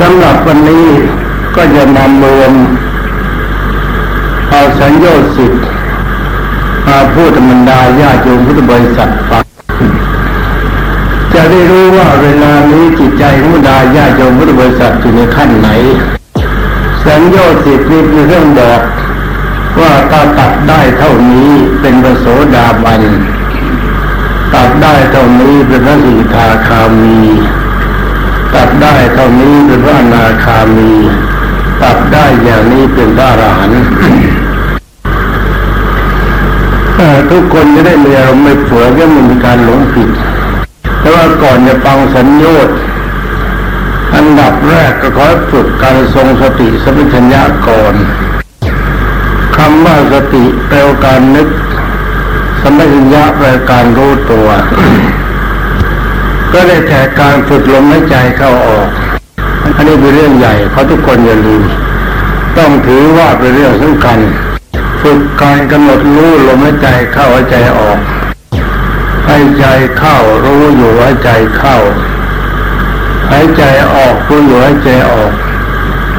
สำหรับวันนี้ก็จะนำรวมเอาสัญญาสิทธิ์มาพูดธรรมดาญาโยมพุทธบริษัทฟังจะได้รู้ว่าเวลานี้จิตใจของดาญาโยมพุทธบริษัทอยู่ในขั้นไหน สัญญาสิทธิ์นี้เป็นเรื่องบอกว่าถ้าตัดได้เท่านี้เป็นพระโสดาบัน ตัดได้เท่านี้เป็นพระสิทธาคามี ตัดได้เท่านี้เป็นพระอนาคามี ตัดได้อย่างนี้เป็นพระอรหันต์ทุกคนจะได้มีอารมณ์ไม่เผือก็มันมีการหลงผิด แต่ว่าก่อนจะฟังสัญญาอันดับแรกก็ขอฝึกการทรงสติสัมปชัญญะก่อนคำว่าสติแปลการนึกสัมปชัญญะแปลการรู้ตัว ก็ได้แต่การฝึกลมหายใจเข้าออก อันนี้เป็นเรื่องใหญ่เพราะทุกคนอย่าลืม ต้องถือว่าเป็นเรื่องสำคัญ ฝึกการกำหนดรู้ลมหายใจเข้าหายใจออกหายใจเข้ารู้อยู่หายใจเข้าหายใจออกรู้อยู่หายใจออก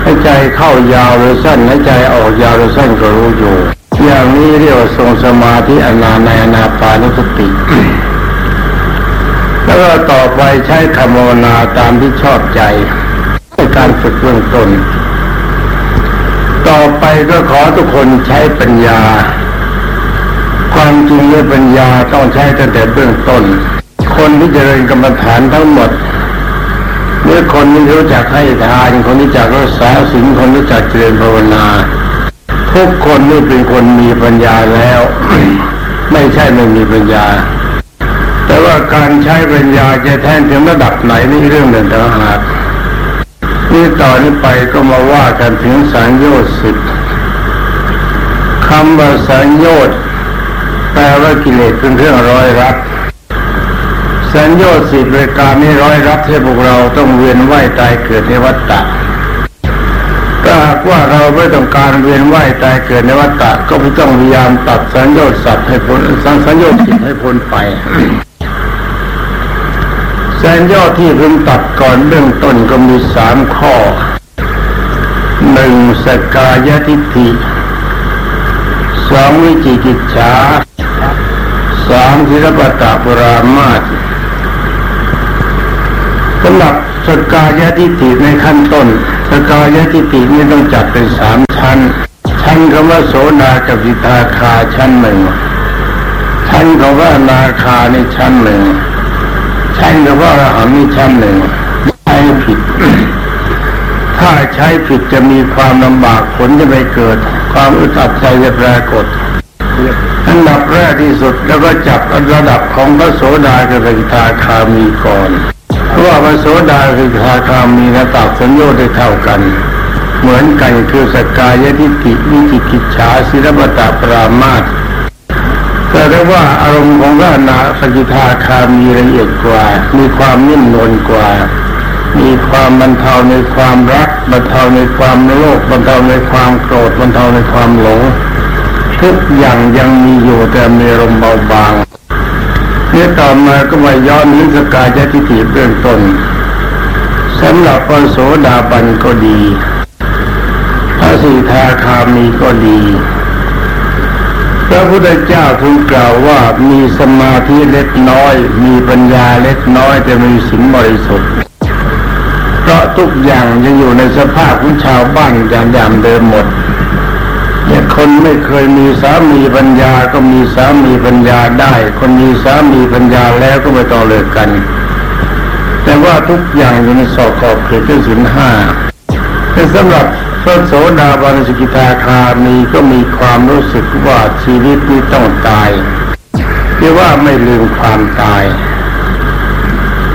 หายใจเข้ายาวหรือสั้นหายใจออกยาวหรือสั้นก็รู้อยู่ อย่างนี้เรียกว่าทรงสมาธิอนาในอนาปานุสติ แล้วก็ต่อไปใช้คำภาวนาตามที่ชอบใจในการฝึกเบื้องต้น ต่อไปก็ขอทุกคนใช้ปัญญา ความจริงเรื่องปัญญาต้องใช้ตั้งแต่เบื้องต้น คนที่จเจริญกรรมฐานทั้งหมดเมื่อคนที่รู้จักให้ทานคนที่จักรักษาศีลคนรู้จักเจริญภาวนาทุกคนนี่เป็นคนมีปัญญาแล้ว ไม่ใช่ไม่มีปัญญา แต่ว่าการใช้ปัญญาจะแทนถึงระดับไหนนี่เรื่องหนึ่งต่างหากนี่ต่อนนี้ไปก็มาว่ากันถึงสังโยชน์สิบคำว่าสังโยชน์แปลว่ากิเลสเป็นเรื่องร้อยรัดสัญญาสิบรายการนี้ร้อยรับให้พวกเราต้องเวียนว่ายตายเกิดในวัฏฏะถ้าหากว่าเราไม่ต้องการเวียนว่ายตายเกิดในวัฏฏะก็ไม่ต้องพยายามตัดสัญญาสัตว์ให้พ้นสังสัญญาสิบให้พ้นไป สัญญาที่พึงตัดก่อนเบื้องต้นก็มีสามข้อหนึ่งสกายทิฏฐิสองวิจิกิจฉาสามศิลปตะปรามาตสำหรับสกายทิฏฐิในขั้นต้นสกายทิฏฐินี้ต้องจัดเป็นสามชั้น ชั้นคำว่าโสดากับวิทาคาชั้นหนึ่งชั้นคำว่านาคาในชั้นหนึ่ง ชั้นคำว่าอรหันต์ชั้นหนึ่งใช้ผิด ถ้าใช้ผิดจะมีความลำบากผลจะไปเกิด ความอึดอัดใจจะปรากฏอันดับแรกที่สุดแล้วก็จับระดับของพระโสดากับวิทาคามีก่อนเพราะว่าพระโสดาคือคาคามีระดับสัญญาได้เท่ากัน เหมือนกันคือสกายทิฏฐิวิจิกิจฉาศิลปตะปรามาต แต่ได้ว่าอารมณ์ของพระนาสกิทาคามีละเอียดกว่า มีความนิ่มนวลกว่า มีความบรรเทาในความรักบรรเทาในความโลภบรรเทาในความโกรธบรรเทาในความหลงทุกอย่างยังมีอยู่แต่มีอารมเบาบางเนี่ยต่อมาก็มาย้อนนิสกายทิฏฐิเบื้องต้นสำหรับพระโสดาบันก็ดีพระสีทาคามีก็ดี พระพุทธเจ้าทูลกล่าวว่ามีสมาธิเล็กน้อย มีปัญญาเล็กน้อยแต่มีสิงบริสุทธิ์เพราะทุกอย่างยังอยู่ในสภาพของชาวบ้านอย่างยามเดิมหมดเนี่คนไม่เคยมีสามีปัญญาก็มีสามีปัญญาได้ คนมีสามีปัญญาแล้วก็ไม่ต้องเลิกกัน แต่ว่าทุกอย่างอยู่ในสอบขอบเขตที่สินห้าแต่สำหรับ พระโสดาบันสกิทาคามีก็มีความรู้สึกว่าชีวิตนี้ต้องตายที่ว่าไม่ลืมความตาย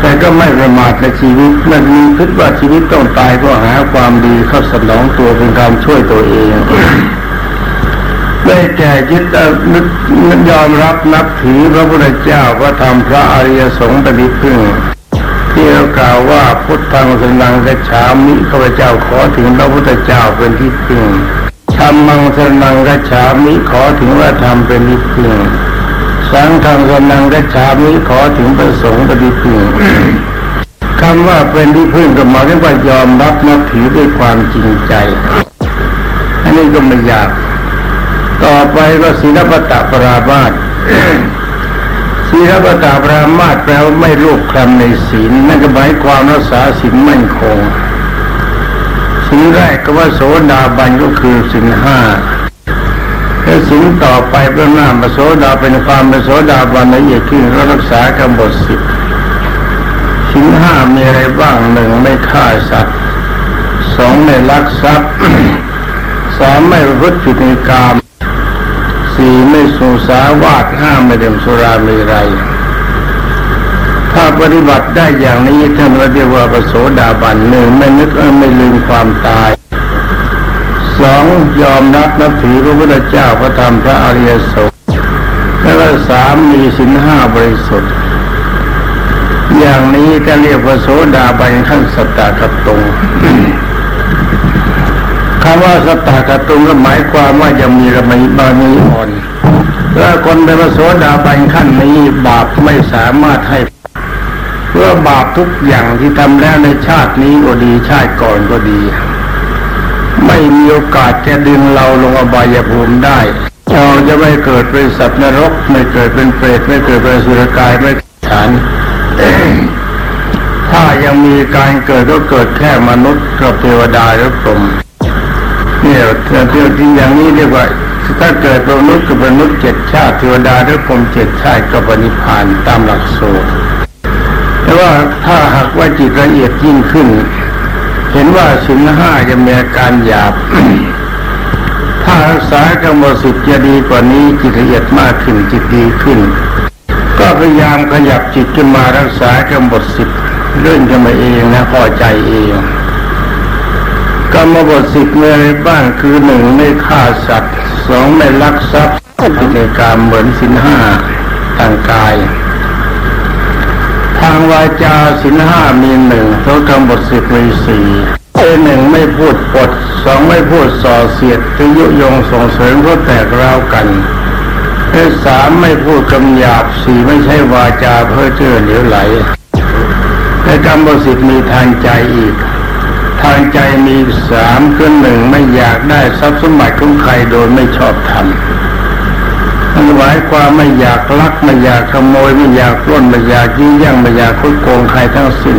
แต่ก็ไม่ประมาทในชีวิตมันมีคิดว่าชีวิตต้องตายก็หาความดีเข้าสนองตัวเป็นการช่วยตัวเองได้แก่ยึดนึกยอมรับนับถือพระพุทธเจ้าพระธรรมพระอริยสงฆ์เป็นที่พึ่ง เรากล่าวว่าพุทธังสนังกัจฉามิข้าพเจ้าขอถึงพระพุทธเจ้าเป็นที่พึ่งธรรมังสนังกัจฉามิขอถึงว่าธรรมเป็นที่พึ่งสังฆังสนังกัจฉามิขอถึงพระสงฆ์เป็นที่พึ่งคำว่าเป็นที่พึ่งก็หมายถึงว่ายอมรับนับถือด้วยความจริงใจ อันนี้ก็ไม่ยาก ต่อไปก็ศีลปตะปรามาต ศีลปตะปรามาตแปลว่าไม่ลูกคลำในศีลนั่นก็หมายความรักษาศีลมั่นคงศีลแรกก็ว่าโสดาบันก็คือศีลห้าแล้วศีลต่อไปเพื่อหน้ามาโสดาเป็นความเป็นโสดาบันละเอียดขึ้นรักษากำหนดสิบศีลห้ามีอะไรบ้างหนึ่งไม่ฆ่าสัตว์สองไม่ลักทรัพย์สามไม่ประพฤติผิดในกาม สี่ไม่สูสาวาทห้าไม่ดื่มสุรามีไร ถ้าปฏิบัติได้อย่างนี้ท่านเรียกว่าประโสดาบันหนึ่งไม่นึกไม่ลืมความตายสองยอมรับนับถือพระพุทธเจ้าพระธรรมพระอริยสงฆ์และสามมีสินห้าบริสุทธิ์ อย่างนี้จะเรียกว่าโสดาบันขั้นสตากตรง คำว่าสตากตุงก็หมายความว่ายังมีระมีบารมีอ่อนถ้าคนเป็นพระโสดาบันขั้นนี้บาปไม่สามารถให้ เพื่อบาปทุกอย่างที่ทำแล้วในชาตินี้ก็ดีชาติก่อนก็ดี ไม่มีโอกาสจะดึงเราลงอบายภูมิได้เราจะไม่เกิดเป็นสัตว์นรก ไม่เกิดเป็นเปรตไม่เกิดเป็นสุรกายไม่ฉันถ้ายังมีการเกิดก็เกิดแค่มนุษย์กับเทวดาหรือพรหม เนี่ยเที่ยวที่อย่างนี้เรียกว่าถ้าเกิดเป็นมนุษย์กับมนุษย์เจ็ดชาติเทวดาหรือพรมเจ็ดชาติก็ปณิพานตามหลักสูตรแต่ว่าถ้าหากว่าจิตละเอียดยิ่งขึ้น เห็นว่าสินห้าจะมีอาการหยาบ ถ้ารักษากรรมสิทธิ์จะดีกว่านี้จิตละเอียดมากขึ้นจิตดีขึ้น ก็พยายามขยับจิตขึ้นมารักษากรรมสิทธิ์เลื่อนขึ้นมาเองนะพอใจเอง กรรมบทสิบมีอะไรบ้างคือหนึ่งไม่ฆ่าสัตว์สองไม่ลักทรัพย์พิธีกรรมเหมือนสินห้าทางกาย ทางวาจาสินห้ามีหนึ่งเท่ากรรมบทสิบมีสี่เอหนึ่งไม่พูดปดสองไม่พูดส่อเสียดหรือยุยงส่งเสริมก็แตกร้าวกันเอสามไม่พูดคำหยาบสี่ไม่ใช่วาจาเพ้อเจ้อเหลวไหลในกรรมบทสิบมีทางใจอีก ทางใจมีสามคือหนึ่งไม่อยากได้ทรัพย์สมบัติของใครโดยไม่ชอบทำมันหมายความไม่อยากลักไม่อยากขโมยไม่อยากปล้นไม่อยากยื้อยั่งไม่อยากคุยโกงใครทั้งสิ้น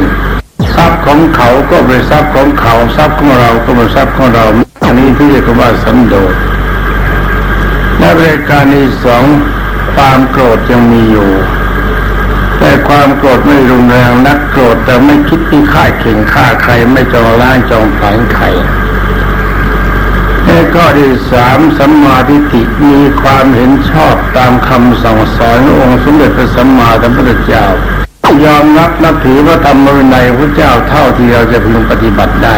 ทรัพย์ของเขาก็เป็นทรัพย์ของเขาทรัพย์ของเราก็เป็นทรัพย์ของเราอันนี้ที่เรียกว่าสันโดษและรายการที่สองความโกรธยังมีอยู่ แต่ความโกรธไม่รุนแรงนักโกรธแต่ไม่คิดที่ฆ่าเข่งฆ่าใครไม่จองล้างจองผลาญใครและก็ที่สามสัมมาทิฏฐิมีความเห็นชอบตามคำสั่งสอนองค์สมเด็จพระสัมมาสัมพุทธเจ้ายอมรับนับถือว่าธรรมวินัยพระเจ้าเท่าที่เราจะพึงปฏิบัติได้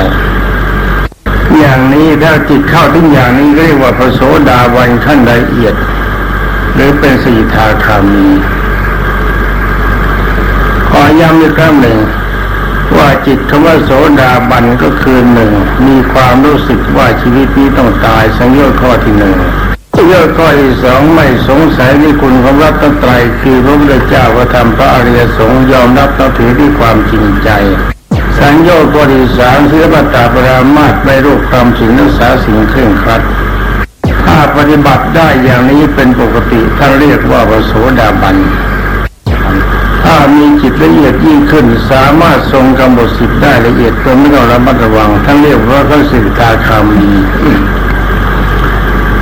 อย่างนี้ถ้าจิตเข้าถึงอย่างนี้เรียกว่าพระโสดาวันขั้นละเอียด หรือเป็นสีทาคามี ขอย้ำอีกครั้งหนึ่ง ว่าจิตคำว่าโสดาบันก็คือหนึ่งมีความรู้สึกว่าชีวิตนี้ต้องตายสังโยชน์ข้อที่หนึ่งสังโยชน์ข้อที่สองไม่สงสัยในคุณของรัตนตรัยคือพระพุทธเจ้าพระธรรมพระอริยสงฆ์ยอมรับนับถือด้วยความจริงใจสังโยชน์ข้อที่สามศิลปตตาปรามาตไม่รูปความสิ่งนักษาสิ่งเคร่งครัดถ้าปฏิบัติได้อย่างนี้เป็นปกติท่านเรียกว่าพระโสดาบัน ถ้ามีจิตละเอียดยิ่งขึ้น สามารถทรงกำหนดสิทธิ์ได้ละเอียดจนไม่ต้องระมัดระวังท่านเรียกว่าพระสิทธาคามี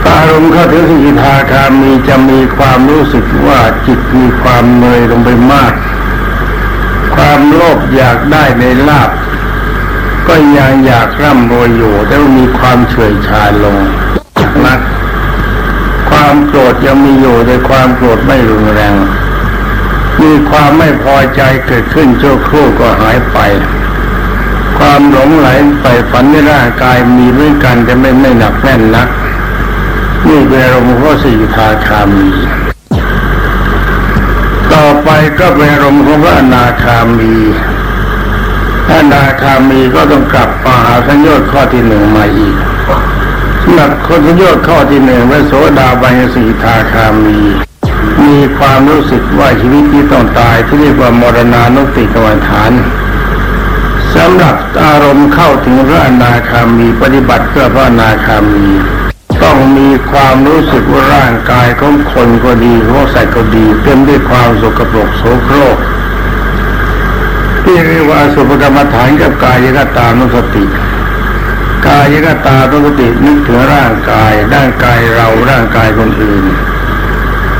อารมณ์เข้าถึงสิทธาคามีจะมีความรู้สึกว่าจิตมีความเนยลงไปมาก ความโลภอยากได้ในลาบก็ยังอยากร่ำรวยอยู่แต่มีความเฉยชาลงนักความโกรธยังมีอยู่แต่ความโกรธไม่รุนแรง มีความไม่พอใจเกิดขึ้นชั่วครู่ก็หายไป ความหลงไหลไปฝันในร่างกายมีด้วยกันแต่ไม่ไม่หนักแน่นนัก นี่เป็นอารมณ์ของสี่ทาคามี ต่อไปก็เป็นอารมณ์ของพระอนาคามีพระอนาคามีก็ต้องกลับมาหาสัญญาข้อที่หนึ่งมาอีกสำหรับคนสัญญาข้อที่หนึ่งพระโสดาบันสีทาคามี มีความรู้สึกว่าชีวิตที่ต้องตายที่เรียกว่ามรณานุติกรรมฐานสำหรับอารมณ์เข้าถึงพระอนาคามีปฏิบัติเพื่อพระอนาคามี ต้องมีความรู้สึกว่าร่างกายของคนก็ดีของสัตว์ก็ดีเต็มด้วยความสกปรกโสโครกที่เรียกว่าสุภกรรมฐานกับกายกตานุสติ กายกตานุสตินึกถึงร่างกายร่างกายเราร่างกายคนอื่น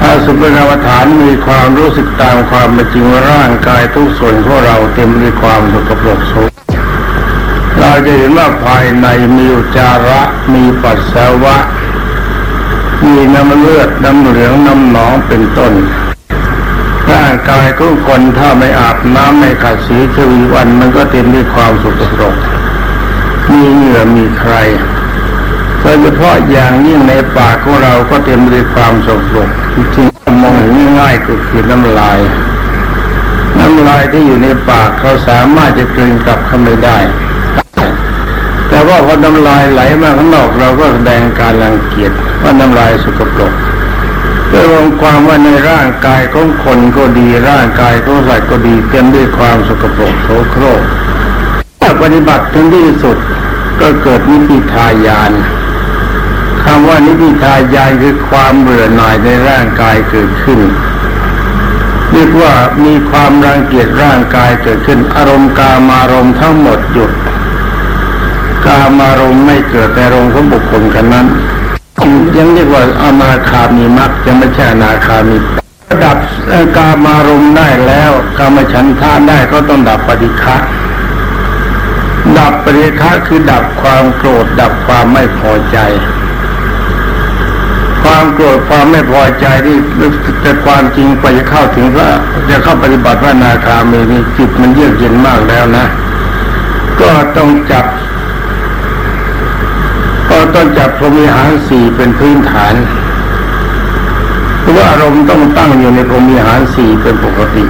อาสุภกรรมฐานมีความรู้สึกตามความเป็นจริงร่างกายทุกส่วนของเราเต็มด้วยความสกปรกโสเราจะเห็นว่าภายในมีอุจาระ มีปัสสาวะ มีน้ำเลือด น้ำเหลือง น้ำหนองเป็นต้น ร่างกายของคนถ้าไม่อาบน้ำไม่ขัดสีชวีวันมันก็เต็มด้วยความสกปรก มีเหงื่อมีใคร โดยเฉพาะอย่างยิ่งในปากของเราก็เต็มด้วยความสกปรกจริงๆมองเห็นง่ายๆก็คือน้ำลาย น้ำลายที่อยู่ในปากเขาสามารถจะกลืนกลับเข้าไม่ได้ แต่ว่าพอน้ำลายไหลมาข้างนอกเราก็แสดงการรังเกียจว่าน้ำลายสกปรกโดยรวมความว่าในร่างกายของคนก็ดีร่างกายของสัตว์ก็ดีเต็มด้วยความสกปรกโสโครกถ้าปฏิบัติถึงที่สุดก็เกิดนิพพิทายาน คำว่านิพิทายานคือความเบื่อหน่ายในร่างกายเกิดขึ้นเรียกว่ามีความรังเกียจร่างกายเกิดขึ้น อารมณ์กามารมณ์ทั้งหมดหยุดกามารมณ์ไม่เกิดแต่อารมณ์ของบุคคลกันนั้นยังเรียกว่าอนาคามีมักจะไม่ใช่อนาคามีระดับกามารมณ์ได้แล้วกามฉันทาได้ก็ต้องดับปฏิฆะดับปฏิฆะคือดับความโกรธดับความไม่พอใจ ความโกรธความไม่พอใจที่แต่ความจริงไปจะเข้าถึงพระจะเข้าปฏิบัติพระนาคามีนี่จิตมันเยือกเย็นมากแล้วนะ ก็ต้องจับก็ต้องจับพรหมิหารสี่เป็นพื้นฐานเพราะว่าอารมณ์ต้องตั้งอยู่ในพรหมิหารสี่เป็นปกติ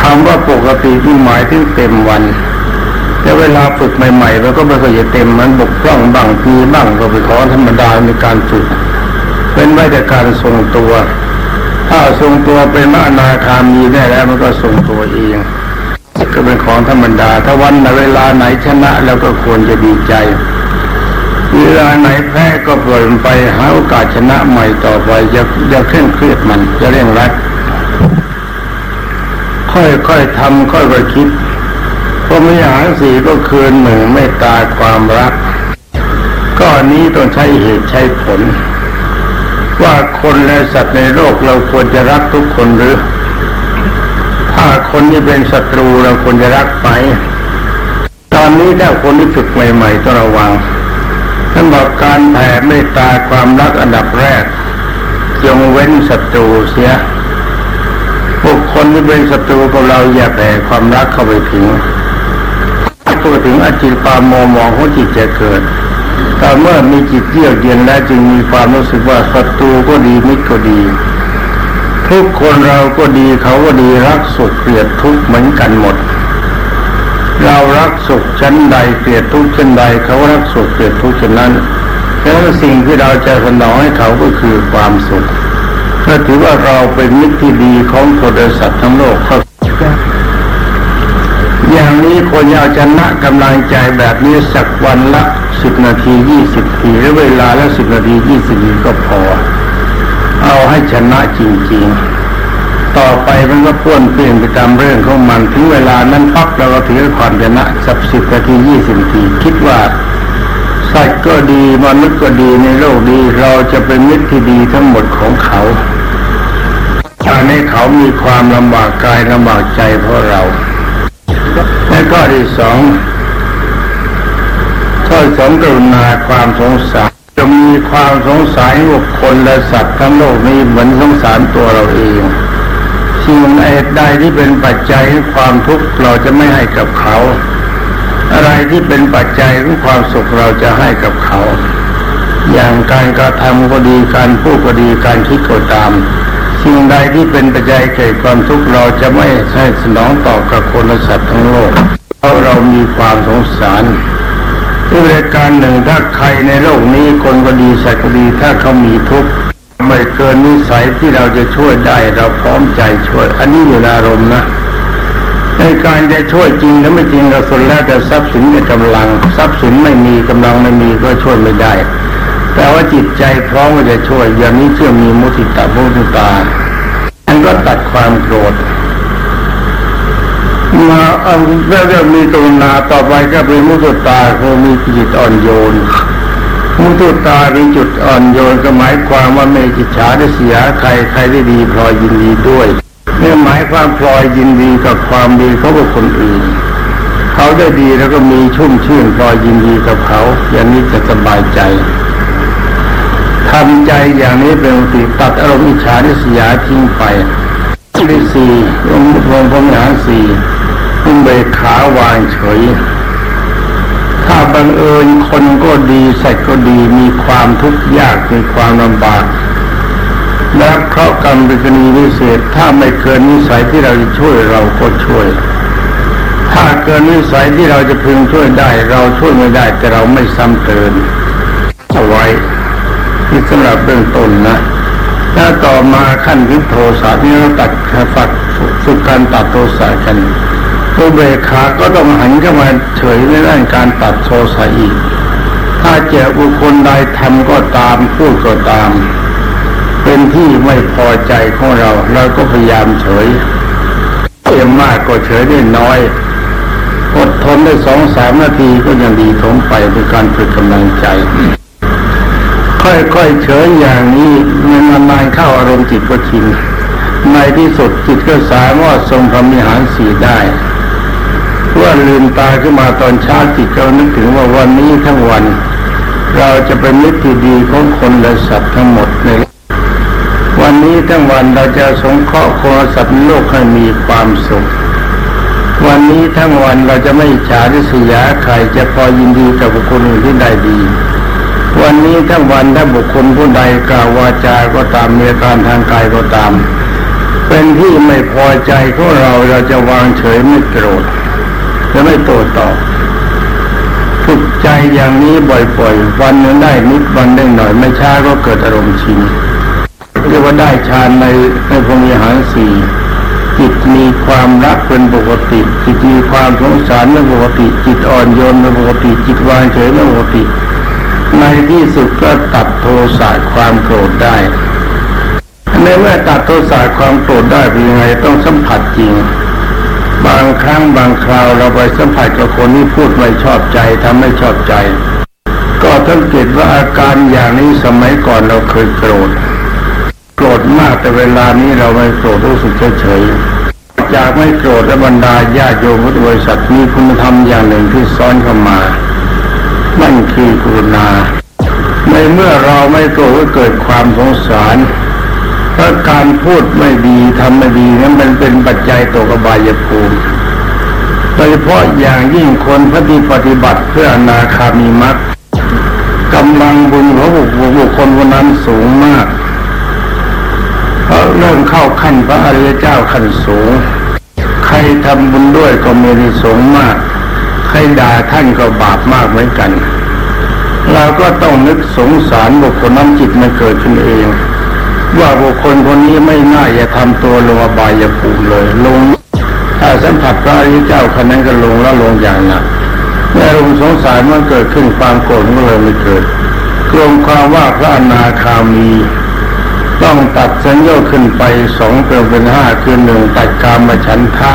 คำว่าปกติที่หมายถึงเต็มวันแต่เวลาฝึกใหม่ๆมันก็ไม่ค่อยจะเต็มมันบกพร่องบ้างปีบ้างก็ไปขอธรรมดาในการฝึก เป็นไว้แต่การทรงตัว ถ้าทรงตัวเป็นมานาคามีได้แล้วมันก็ทรงตัวเองก็เป็นของธรรมดา ถ้าวันไหนเวลาไหนชนะเราก็ควรจะดีใจ เวลาไหนแพ้ก็ปล่อยไปหาโอกาสชนะใหม่ต่อไปอย่าอย่าเคร่งเครียดมันจะเร่งรัดค่อยๆทำค่อยๆคิดพรหมิหารสี่ก็คือหนึ่งเมตตาความรัก ก้อนนี้ต้องใช้เหตุใช้ผล ว่าคนและสัตว์ในโลกเราควรจะรักทุกคนหรือ ถ้าคนที่เป็นศัตรูเราควรจะรักไปตอนนี้ถ้าคนที่ฝึกใหม่ๆต้องระวังท่านบอกการแผ่เมตตาความรักอันดับแรกจงเว้นศัตรูเสียบุคคลที่เป็นศัตรูกับเราอย่าแผ่ความรักเข้าไปถึงพูดถึงอจิตปาโมมองของจิตจะเกิด ต่เมื่อมีจิตเยือกเย็นแล้วจึงมีความรู้สึกว่าศัตรูก็ดีมิตรก็ดี ทุกคนเราก็ดีเขาก็ดีรักสุขเกลียดทุกเหมือนกันหมด เรารักสุขชั้นใดเกลียดทุกชั้นใด เขารักสุขเกลียดทุกชั้นนั้นแล้วสิ่งที่เราจะสนองให้เขาก็คือความสุขก็ถือว่าเราเป็นมิตรที่ดีของคนและสัตว์ทั้งโลกเขา อย่างนี้คนเอาชนะกำลังใจแบบนี้สักวันละสิบนาทียี่สิบทีหรือเวลาละสิบนาทียี่สิบทีก็พอ เอาให้ชนะจริงๆ ต่อไปมันก็พ้วนเปลี่ยนไปตามเรื่องของมันถึงเวลานั้นปั๊บเราก็ถือความชนะสักสิบนาทียี่สิบทีคิดว่าสัตว์ก็ดีมนุษย์ก็ดีในโลกดีเราจะเป็นมิตรที่ดีทั้งหมดของเขาถ้าในเขามีความลำบากกายลำบากใจเพราะเรา ข้อที่สองข้อสองกรุณาความสงสารจะมีความสงสารบุคคลและสัตว์ทั้งโลกนี้เหมือนสงสารตัวเราเองสิ่งใดที่เป็นปัจจัยของความทุกข์เราจะไม่ให้กับเขา อะไรที่เป็นปัจจัยของความสุขเราจะให้กับเขา อย่างการกระทำก็ดีการพูดก็ดีการคิดก็ตาม สิ่งใดที่เป็นปัจจัยเกิดความทุกข์เราจะไม่ใช่สนองตอบกับคนและสัตว์ทั้งโลกเพราะเรามีความสงสารด้วยการหนึ่งถ้าใครในโลกนี้คนก็ดีสัตว์ก็ดีถ้าเขามีทุกข์ไม่เกินนิสัยที่เราจะช่วยได้เราพร้อมใจช่วย อันนี้อยู่ในอารมณ์นะในการจะช่วยจริงหรือไม่จริงก็สุดแล้วแต่ทรัพย์สินกับกำลัง ทรัพย์สินไม่มีกำลังไม่มีก็ช่วยไม่ได้ แต่ว่าจิตใจพร้อมจะช่วยอย่างนี้เชื่อมีมุติตามุติตาอันก็ตัดความโกรธมาเอาเรื่องมีกรุณาต่อไปก็เป็นมุตุตาคือมีจิตอ่อนโยนมุตุตาเป็นจุดอ่อนโยนก็หมายความว่าไม่จิตฉาได้เสียใครใครได้ดีพลอยยินดีด้วยเนี่ยหมายความพลอยยินดีกับความดีเขาบุคคลอื่น เขาได้ดีแล้วก็มีชุ่มชื่นพลอยยินดีกับเขา อย่างนี้จะสบายใจ ทำใจอย่างนี้เป็นติตัดอารมณ์อิจฉาทิษยาทิ้งไปที่สี่ลงลงพมหาสี่คุณเบขาวางเฉย ถ้าบังเอิญคนก็ดีสัตว์ก็ดีมีความทุกข์ยากมีความลำบากและเพราะกรรมเป็นกรณีพิเศษถ้าไม่เกินนิสัยที่เราจะช่วยเราก็ช่วย ถ้าเกินนิสัยที่เราจะพึงช่วยได้ เราช่วยไม่ได้แต่เราไม่ซ้ำเติมเอาไว้ ที่สำหรับเบื้องต้นนะถ้าต่อมาขั้นวิโทสะนี่เราตัดฝักฝึกการตัดโทสะกันตัวเบขาก็ต้องหันเข้ามาเฉยในด้านการตัดโทสะอีก ถ้าเจอบุคคลใดทำก็ตามพูดก็ตาม เป็นที่ไม่พอใจของเราเราก็พยายามเฉยเต็มมากก็เฉยได้น้อยอดทนได้สองสามนาทีก็ยังดีทมไปเป็นการฝึกกำลังใจ ค่อยๆเฉยอย่างนี้มันนานเข้าอารมณ์จิตก็ชินในที่สุดจิตก็สามารถทรงพรมิหารสีได้ว่าลืมตาขึ้นมาตอนเช้าจิตก็นึกถึงว่าวันนี้ทั้งวัน เราจะเป็นมิตรที่ดีของคนและสัตว์ทั้งหมดในวันนี้ทั้งวันเราจะสงเคราะห์คนสัตว์โลกให้มีความสุขวันนี้ทั้งวันเราจะไม่ฉาริษยาใครจะพอยินดีกับบุคคลอื่นที่ได้ดี วันนี้ทั้งวันถ้าบุคคลผู้ใดกล่าววาจาก็ตามมีการทางกายก็ตาม เป็นที่ไม่พอใจของเราเราจะวางเฉยไม่โกรธจะไม่โตตอบฝึกใจอย่างนี้บ่อยๆ วันนึงได้นิดวันได้หน่อยไม่ช้าก็เกิดอารมณ์ชินเรียกว่าได้ฌานในในพรมีหารสี่จิตมีความรักเป็นปกติ จิตมีความสงสารเป็นปกติ จิตอ่อนโยนเป็นปกติ จิตวางเฉยเป็นปกติ ในที่สุดก็ตัดโทสะความโกรธได้ในเมื่อตัดโทสะความโกรธได้เป็นยังไงต้องสัมผัสจริง บางครั้งบางคราวเราไปสัมผัสกับคนที่พูดไม่ชอบใจทำไม่ชอบใจ ก็สังเกตว่าอาการอย่างนี้สมัยก่อนเราเคยโกรธ โกรธมากแต่เวลานี้เราไม่โกรธรู้สึกเฉยๆจากไม่โกรธและบรรดาญาโยมพุทธบริษัทมีคุณธรรมอย่างหนึ่งที่ซ้อนเข้ามา นั่นคือกรุณา ในเมื่อเราไม่โกรธก็เกิดความสงสารถ้าะการพูดไม่ดีทำไม่ดีนั้นมันเป็นปัจจัยตกบายภูมิโดยเฉพาะอย่างยิ่งคนพที่ปฏิบัติเพื่ออนาคามีมรรคกำลังบุญของบุคคลคนนั้นสูงมากเพราะเริ่มเข้าขั้นพระอริยเจ้าขั้นสูง ใครทำบุญด้วยก็มีสูงมาก ใครด่าท่านก็บาปมากเหมือนกัน เราก็ต้องนึกสงสารบุคคลนั้นจิตมันเกิดขึ้นเอง ว่าบุคคลคนนี้ไม่น่าจะทำตัวลงอบายภูมิเลย ลงถ้าสัมผัสพระริเจ้าคนนั้นก็ลงแล้วลงอย่างหนักเมื่อลงสงสารมันเกิดขึ้นความโกรธก็เลยไม่เกิดกลมความว่าพระอนาคามี ต้องตัดสัญญาขึ้นไปสองเป็นห้าคือหนึ่งตัดกามฉันทะ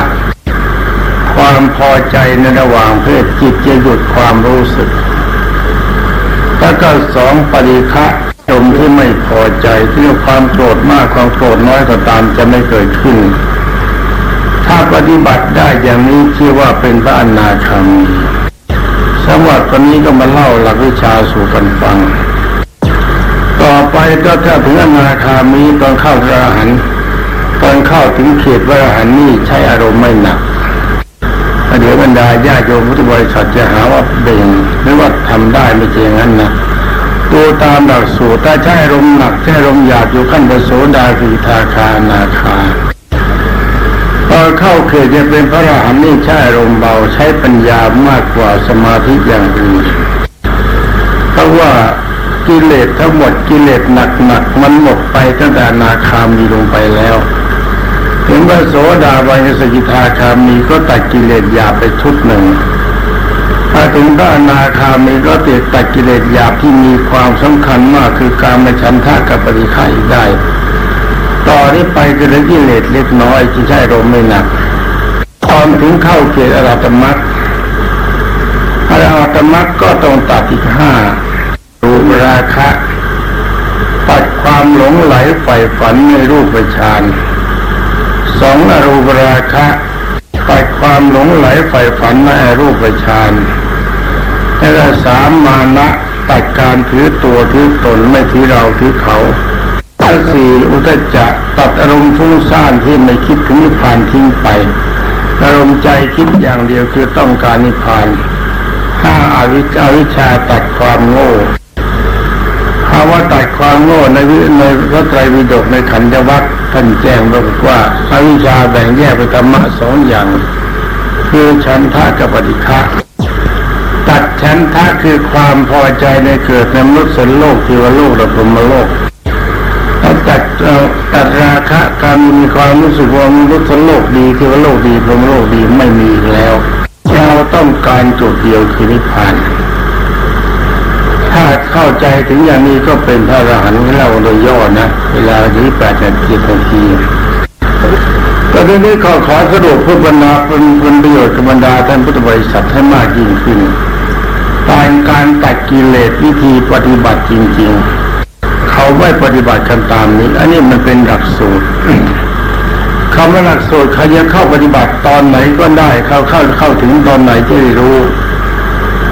ความพอใจในระหว่างเพศจิตจะหยุดความรู้สึก แล้วก็สองปริฆะจมที่ไม่พอใจที่ความโกรธมากความโกรธน้อยก็ตามจะไม่เกิดขึ้น ถ้าปฏิบัติได้อย่างนี้ชื่อว่าเป็นพระอนาคามีสำหรับตอนนี้ก็มาเล่าหลักวิชาสู่กันฟัง ต่อไปก็ถ้าถึงอนาคามีตอนเข้าพระหันตอนเข้าถึงเขตพระหันนี่ใช้อารมณ์ไม่หนัก เดี๋ยวบรรดาญาโยมพุทธบริษัทจะหาว่าเบ่งหรือว่าทำได้ไม่จริงงั้นนะดูตามหลักสูตรถ้าใช้ลมหนักใช้ลมหยาบอยู่ขั้นโสดาสีทาคานาคาพอเข้าเขตจะเป็นพระรหันต์นี่ใช้ลมเบาใช้ปัญญามากกว่าสมาธิอย่างอื่นเพราะว่ากิเลสทั้งหมดกิเลสหนักๆมันหมดไปตั้งแต่นาคามีลงไปแล้ว งพระโสดาบันสกิทาคามีก็ตัดกิเลสหยาบไปชุดหนึ่งถ้าถึงพระอนาคามีก็ติดตัดกิเลสหยาบที่มีความสำคัญมากคือการมาชันทะกับปริฆาอีกได้ ต่อนี้ไปก็เลือกิเลสเล็กน้อยที่ใช้ลมไม่หนักตอนถึงเข้าเขตอรัตมักอรัตมักก็ต้องตัดอีกห้ารูปราคะ ตัดความหลงไหลใฝ่ฝันในรูปฌาน สองอรูปราคะตัดความหลงไหลใฝ่ฝันในรูปฌานและสามมานะตัดการถือตัวถือตนไม่ถือเราถือเขาข้อสี่อุตจะตัดอารมณ์ฟุ้งซ่านที่ไม่คิดถึงนิพพานทิ้งไปอารมณ์ใจคิดอย่างเดียวคือต้องการนิพพานห้าอาวิชาวิชาตัดความโง่ คำว่าตัดความโง่ในวิในพระไตรปิฎกในขันธวัคท่านแจ้งบอกว่าอวิชชาแบ่งแยกเป็นธรรมะสองอย่าง คือฉันทะกับปฏิฆะตัดฉันทะคือความพอใจในเกิดในมนุษย์สนโลกที่ว่าโลกและพรหมโลกถ้าตัดตัดราคะการมีความรู้สึกว่ามนุษย์สนโลกดีที่ว่าโลกดีพรหมโลกดีไม่มีแล้วเราต้องการจุดเดียวคือนิพพาน ถ้าเข้าใจถึงอย่างนี้ก็เป็นพระอรหันต์เราโดยย่อนะ เวลาที่แปดนาทีนาทีก็ทีนี้ขอขอสรุปเพื่อบรรดาเป็นเป็นประโยชน์กับบรรดาท่านพุทธบริษัทให้มากยิ่งขึ้นการการตัดกิเลสวิธีปฏิบัติจริง ๆ เขาไม่ปฏิบัติกันตามนี้ อันนี้มันเป็นหลักสูตรคำว่าหลักสูตรเขาจะเข้าปฏิบัติตอนไหนก็ได้ เขาเข้าเข้าถึงตอนไหนจะได้รู้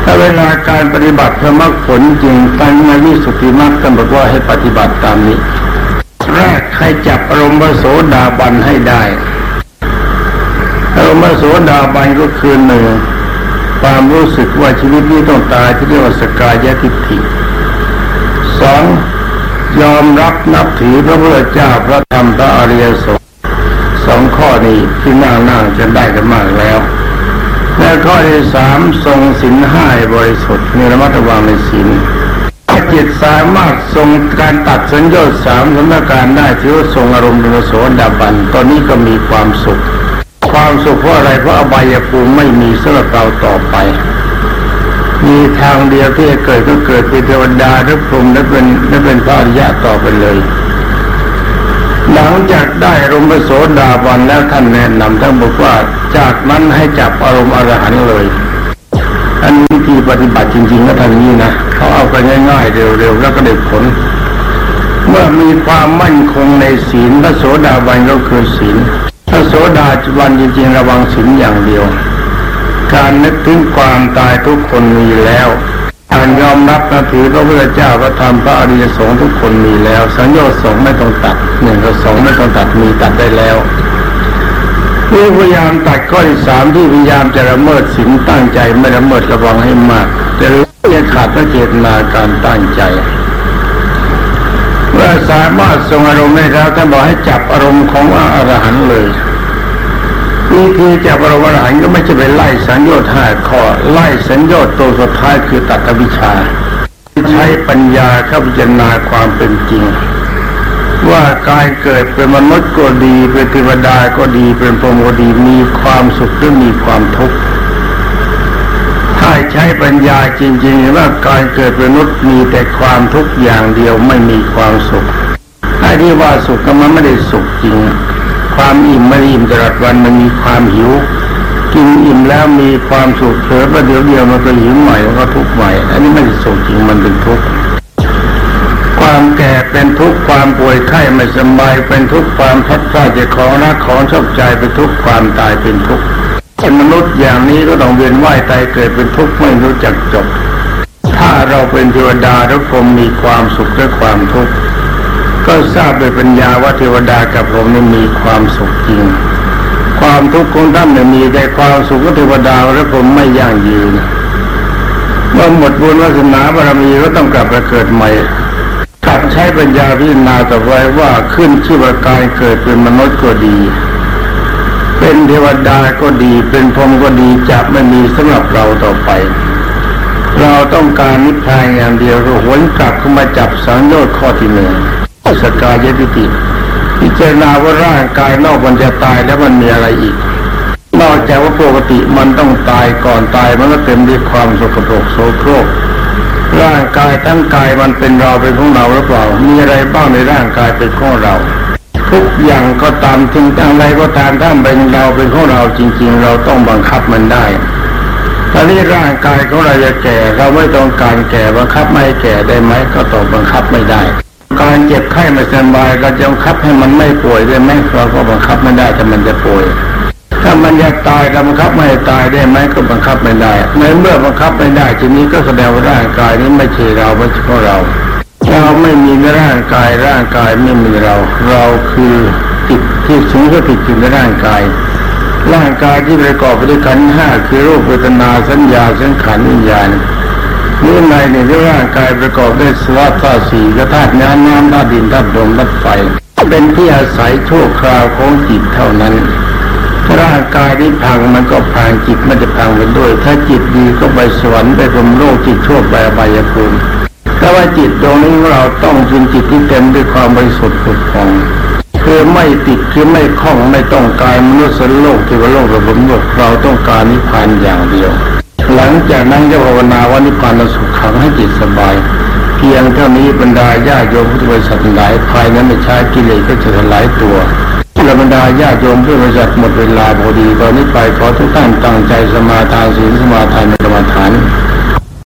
ถ้าเวลาการปฏิบัติเพื่อมรรคผลจริงตั้งในวิสุทธิมรรคกำหนดว่าให้ปฏิบัติตามนี้ แรกใครจับอารมณ์โสดาบันให้ได้ อารมณ์โสดาบันก็คือหนึ่งความรู้สึกว่าชีวิตนี้ต้องตายที่เรียกว่าสกายทิฏฐิสองยอมรับนับถือพระพุทธเจ้าพระธรรมพระอริยสงฆ์สองข้อนี้ที่นั่งนั่งจะได้กันมากแล้ว และข้อที่สามทรงสินห้าบริสุทธิ์มีระมัดระวังในสินจิตสามารถทรงการตัดสัญญาสามสถานการได้ถือว่าทรงอารมณ์เป็นโสดาบันตอนนี้ก็มีความสุข ความสุขเพราะอะไรเพราะอบายภูมิไม่มีสำหรับเราต่อไป มีทางเดียวที่จะเกิดก็เกิดเป็นเทวดาหรือพรหมและเป็นและเป็นพระอริยะต่อไปเลย หลังจากได้อารมณ์โสดาบันแล้วท่านแนะนำท่านบอกว่า จากนั้นให้จับอารมณ์อรหันต์เลย อันนี้วิธีปฏิบัติจริงๆก็ทางนี้นะเขาเอาไปง่ายๆเร็วๆแล้วก็ได้ผล เมื่อมีความมั่นคงในศีลพระโสดาบันก็คือศีลพระโสดาบันจริงๆ ระวังศีลอย่างเดียว การนึกถึงความตายทุกคนมีแล้วการยอมรับนับถือพระพุทธเจ้าพระธรรมพระอริยสงฆ์ทุกคนมีแล้ว สัญญาสงฆ์ไม่ต้องตัดหนึ่งกับสองไม่ต้องตัดมีตัดได้แล้ว นี่พยายามตัดข้อที่สามที่พยายามจะละเมิดศีลตั้งใจไม่ละเมิดระวังให้มากจะจะขาดพระเจตนาการตั้งใจเมื่อสามารถทรงอารมณ์ได้แล้วท่านบอกให้จับอารมณ์ของอรหันต์เลยนี่คือจับอารมณ์อรหันต์ก็ไม่ใช่ไปไล่สัญญาห้าข้อไล่สัญญาตัวสุดท้ายคือตัดวิชา ใช้ปัญญาเข้าพิจารณาความเป็นจริง ว่ากายเกิดเป็นมนุษย์ก็ดีเป็นเทวดาก็ดีเป็นพรหมก็ดีมีความสุขหรือมีความทุกข์ถ้าใช้ปัญญาจริงๆว่าการเกิดเป็นมนุษย์มีแต่ความทุกข์อย่างเดียวไม่มีความสุขไอ้ที่ว่าสุขก็มันไม่ได้สุขจริง ความอิ่มไม่อิ่มตลอดวันมันมีความหิวกินอิ่มแล้วมีความสุขเผลอประเดี๋ยวเดียวมันก็หิวใหม่แล้วก็ทุกข์ใหม่ อันนี้ไม่ได้สุขจริงมันเป็นทุกข์ความแก เป็นทุกข์ความป่วยไข้ไม่สบาย เป็นทุกข์ความพัดพลาดจากของรักของชอบใจเป็นทุกข์ความตายเป็นทุกข์เป็นมนุษย์อย่างนี้ก็ต้องเวียนว่ายตายเกิดเป็นทุกข์ไม่รู้จักจบ ถ้าเราเป็นเทวดาทุกคนมีความสุขและความทุกข์ก็ทราบโดยปัญญาว่าเทวดากับผมนี่มีความสุขจริง ความทุกข์ของท่านเนี่ยมีแต่ความสุขของเทวดาและผมไม่ยั่งยืนเมื่อหมดบุญวาสนาบารมีก็ต้องกลับไปเกิดใหม่ ใช้ปัญญาพิจารณาต่อไปว่าขึ้นชื่อว่าการเกิดเป็นมนุษย์ก็ดี เป็นเทวดาก็ดี เป็นพรหมก็ดีจะไม่มีสำหรับเราต่อไป เราต้องการนิพพานอย่างเดียวก็หวนกลับเข้ามาจับสังโยชน์ข้อที่หนึ่งสกายทิฏฐิที่จารณาว่าร่างกายนอกมันจะตายแล้วมันมีอะไรอีก นอกจากว่าปกติมันต้องตายก่อนตายมันก็เต็มด้วยความสกปรกโสโครก ร่างกายทั้งกายมันเป็นเราเป็นของเราหรือเปล่า มีอะไรบ้างในร่างกายเป็นของเรา ทุกอย่างก็ตามจริงอะไรก็ตามถ้าเป็นเราเป็นของเราจริง ๆ เราต้องบังคับมันได้ตอนนี้ร่างกายของเราจะแก่ เราไม่ต้องการแก่บังคับไม่แก่ได้ไหมก็ต้องบังคับไม่ได้ การเจ็บไข้ไม่สบายเราจะบังคับให้มันไม่ป่วยได้ไหมเราก็บังคับไม่ได้ถ้ามันจะป่วย ถ้ามันจะตายเราบังคับไม่ตายได้ไหมก็บังคับไม่ได้ในเมื่อบังคับไม่ได้ทีนี้ก็แสดงว่าร่างกายนี้ไม่ใช่เราไม่ใช่ของเราเราไม่มีในร่างกายร่างกายไม่มีเรา เราคือจิตที่สูงสุดอยู่ในร่างกาย ร่างกายที่ประกอบไปด้วยขันห้าคือรูปเวทนาสัญญาสังขารวิญญาณนี่ในในร่างกายประกอบด้วยสวัสดิ์สี่กธาตุน้ำน้ำธาตุดินธาตุลมธาตุไฟเป็นที่อาศัยชั่วคราวของจิตเท่านั้น ร่างกายนี้พังมันก็พังจิตมันจะพังไปด้วย ถ้าจิตดีก็ไปสวรรค์ไปพรมโลกจิตชั่วไปอบายภูมิถ้าว่าจิตตรงนี้เราต้องเป็นจิตที่เต็มด้วยความบริสุทธิ์ผุดผ่องคือไม่ติดคือไม่คล้องไม่ต้องการมนุษย์โลกที่ว่าโลกระบมโลกเราต้องการนิพพานอย่างเดียว หลังจากนั้นจะภาวนาว่านิพพานสุขขังให้จิตสบาย เพียงเท่านี้บรรดาญาโยมพุทธบริษัทหลายภายนั้นไม่ใช้กิเลสก็จะหลายตัว และบรรดาญาโยมเพื่อบริษัทหมดเวลาพอดีตอนนี้ไปขอทุกท่านตั้งใจสมาทานศีลสมาทานกรรมฐาน